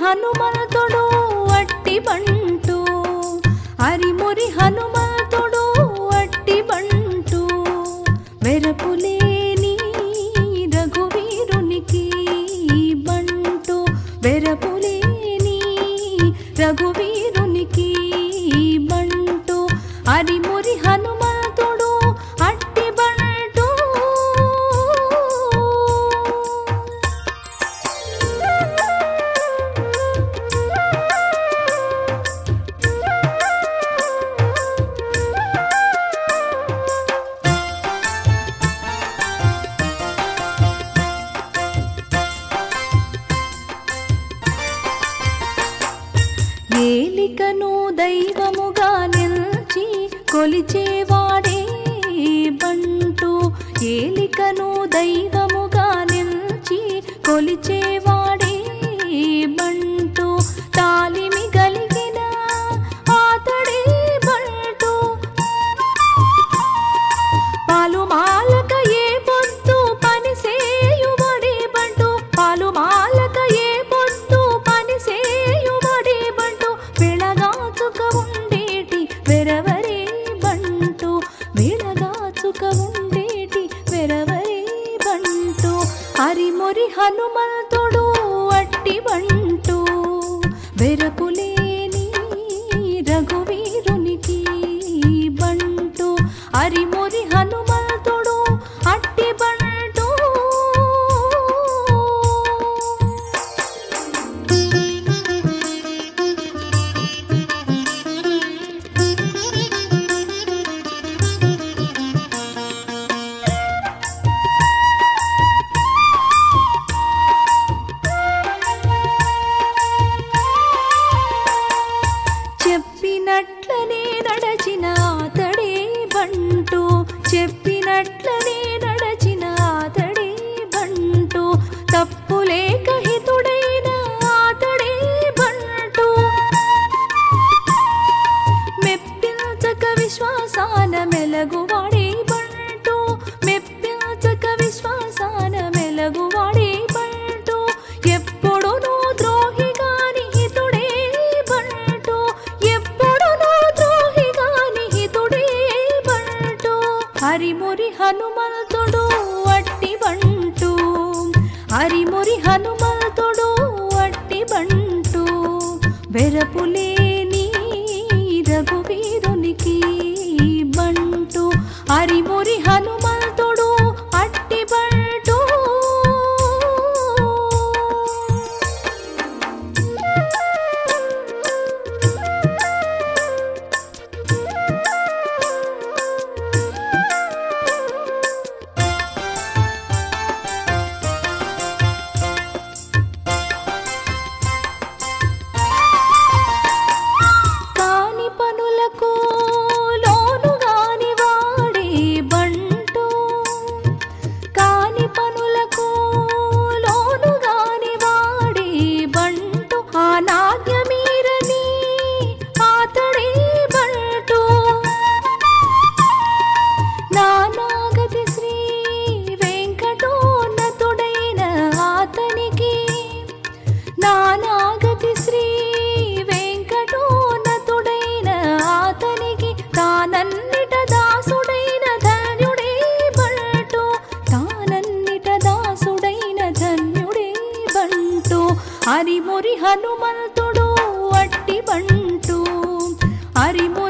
హనుమంతుడు అట్టి బంటు. అరిమురి హనుమంతుడు రఘువీర ఏలికను దైవముగా నిల్చి కొలిచేవాడే బంటు. ఏలికను దైవ हनुमल చెప్పినట్లనే నడచిన అతడే బంటూ. చెప్పినట్లనే వెరపులేని రఘువీరునికి బంటు అరిమురి హనుమ harimu